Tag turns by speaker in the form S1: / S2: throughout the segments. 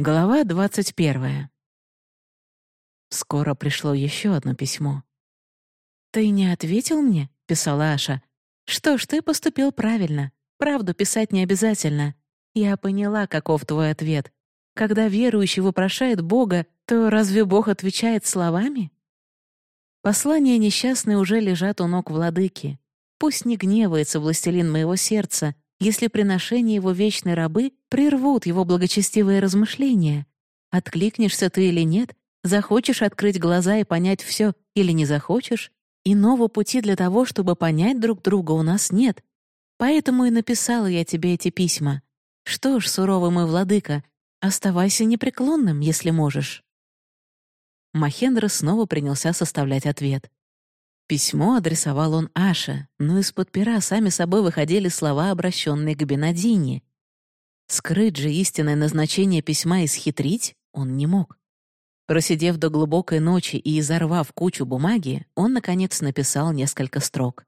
S1: Глава двадцать первая. Скоро пришло еще одно письмо. «Ты не ответил мне?» — писала Аша. «Что ж, ты поступил правильно. Правду писать не обязательно. Я поняла, каков твой ответ. Когда верующий вопрошает Бога, то разве Бог отвечает словами?» Послания несчастные уже лежат у ног владыки. Пусть не гневается властелин моего сердца, если приношения его вечной рабы прервут его благочестивые размышления. Откликнешься ты или нет, захочешь открыть глаза и понять все или не захочешь, иного пути для того, чтобы понять друг друга, у нас нет. Поэтому и написала я тебе эти письма. Что ж, суровый мой владыка, оставайся непреклонным, если можешь». Махендра снова принялся составлять ответ. Письмо адресовал он Аше, но из-под пера сами собой выходили слова, обращенные к Бенадине. Скрыть же истинное назначение письма и схитрить он не мог. Просидев до глубокой ночи и изорвав кучу бумаги, он, наконец, написал несколько строк.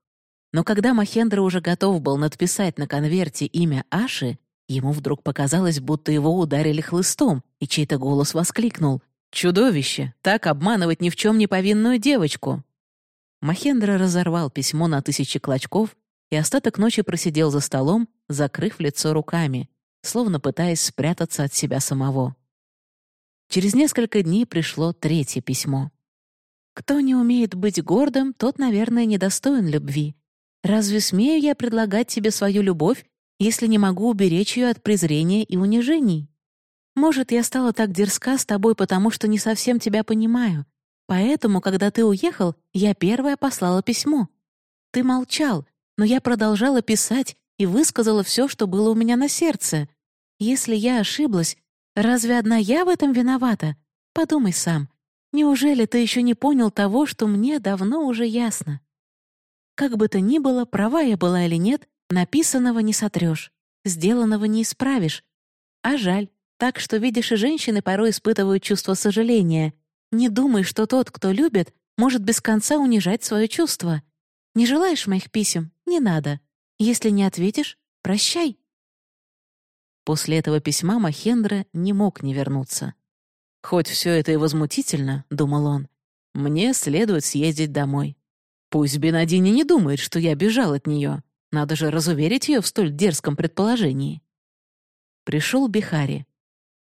S1: Но когда Махендра уже готов был надписать на конверте имя Аши, ему вдруг показалось, будто его ударили хлыстом, и чей-то голос воскликнул «Чудовище! Так обманывать ни в чем не повинную девочку!» Махендра разорвал письмо на тысячи клочков и остаток ночи просидел за столом, закрыв лицо руками, словно пытаясь спрятаться от себя самого. Через несколько дней пришло третье письмо. «Кто не умеет быть гордым, тот, наверное, недостоин любви. Разве смею я предлагать тебе свою любовь, если не могу уберечь ее от презрения и унижений? Может, я стала так дерзка с тобой, потому что не совсем тебя понимаю, Поэтому, когда ты уехал, я первая послала письмо. Ты молчал, но я продолжала писать и высказала все, что было у меня на сердце. Если я ошиблась, разве одна я в этом виновата? Подумай сам. Неужели ты еще не понял того, что мне давно уже ясно? Как бы то ни было, права я была или нет, написанного не сотрешь, сделанного не исправишь. А жаль, так что, видишь, и женщины порой испытывают чувство сожаления, не думай, что тот, кто любит, может без конца унижать свое чувство. Не желаешь моих писем? Не надо. Если не ответишь, прощай». После этого письма Махендра не мог не вернуться. «Хоть все это и возмутительно», — думал он, — «мне следует съездить домой. Пусть Бенадини не думает, что я бежал от нее. Надо же разуверить ее в столь дерзком предположении». Пришел Бихари.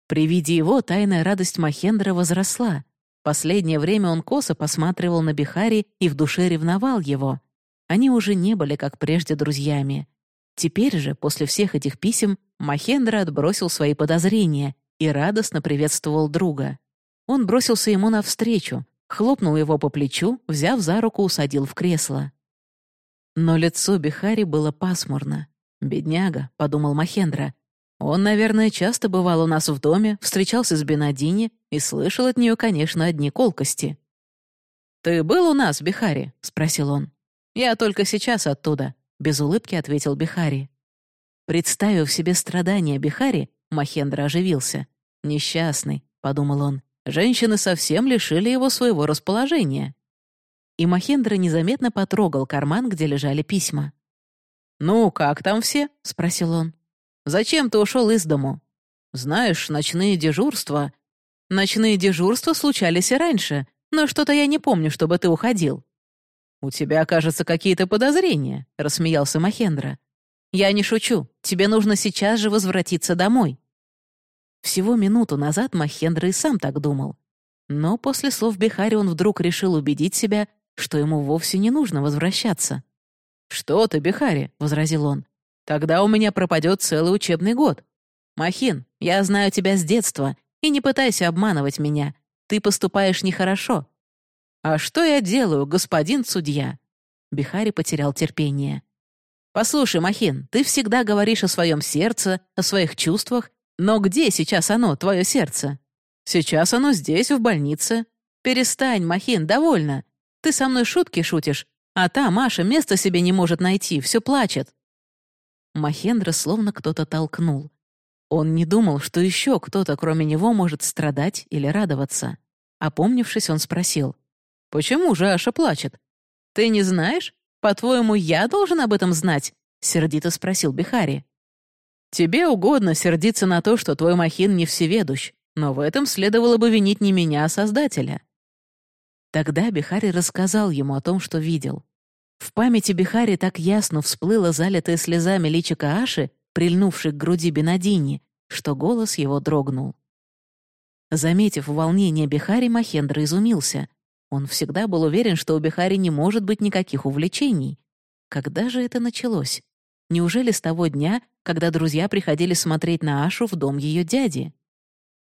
S1: При виде его тайная радость Махендра возросла. Последнее время он косо посматривал на Бихари и в душе ревновал его. Они уже не были, как прежде, друзьями. Теперь же, после всех этих писем, Махендра отбросил свои подозрения и радостно приветствовал друга. Он бросился ему навстречу, хлопнул его по плечу, взяв за руку, усадил в кресло. Но лицо Бихари было пасмурно. «Бедняга», — подумал Махендра, он, наверное, часто бывал у нас в доме, встречался с Бенадини и слышал от нее, конечно, одни колкости. «Ты был у нас, Бихари?» — спросил он. «Я только сейчас оттуда», — без улыбки ответил Бихари. Представив себе страдания Бихари, Махендра оживился. «Несчастный», — подумал он, — «женщины совсем лишили его своего расположения». И Махендра незаметно потрогал карман, где лежали письма. «Ну, как там все?» — спросил он. Зачем ты ушел из дому? Знаешь, ночные дежурства... Ночные дежурства случались и раньше, но что-то я не помню, чтобы ты уходил». «У тебя, кажется, какие-то подозрения», — рассмеялся Махендра. «Я не шучу. Тебе нужно сейчас же возвратиться домой». Всего минуту назад Махендра и сам так думал. Но после слов Бихари он вдруг решил убедить себя, что ему вовсе не нужно возвращаться. «Что ты, Бихари?» — возразил он. Тогда у меня пропадет целый учебный год. Махин, я знаю тебя с детства, и не пытайся обманывать меня. Ты поступаешь нехорошо. А что я делаю, господин судья? Бихари потерял терпение. Послушай, Махин, ты всегда говоришь о своем сердце, о своих чувствах, но где сейчас оно, твое сердце? Сейчас оно здесь, в больнице. Перестань, Махин, довольно. Ты со мной шутки шутишь, а та Маша места себе не может найти, все плачет. Махендра словно кто-то толкнул. Он не думал, что еще кто-то, кроме него, может страдать или радоваться. Опомнившись, он спросил. «Почему же Аша плачет? Ты не знаешь? По-твоему, я должен об этом знать?» — сердито спросил Бихари. «Тебе угодно сердиться на то, что твой Махин не всеведущ. Но в этом следовало бы винить не меня, а Создателя. Тогда Бихари рассказал ему о том, что видел. В памяти Бихари так ясно всплыло залитое слезами личико Аши, прильнувшей к груди Бенадини, что голос его дрогнул. Заметив волнение Бихари, Махендра изумился. Он всегда был уверен, что у Бихари не может быть никаких увлечений. Когда же это началось? Неужели с того дня, когда друзья приходили смотреть на Ашу в дом ее дяди?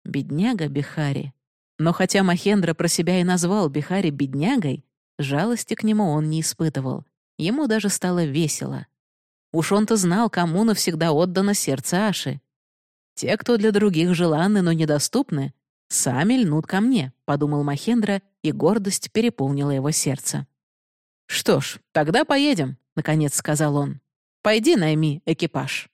S1: Бедняга Бихари. Но хотя Махендра про себя и назвал Бихари беднягой, жалости к нему он не испытывал. Ему даже стало весело. Уж он-то знал, кому навсегда отдано сердце Аши. Те, кто для других желанны, но недоступны, сами льнут ко мне, подумал Махендра, и гордость переполнила его сердце. «Что ж, тогда поедем», — наконец сказал он. «Пойди найми экипаж».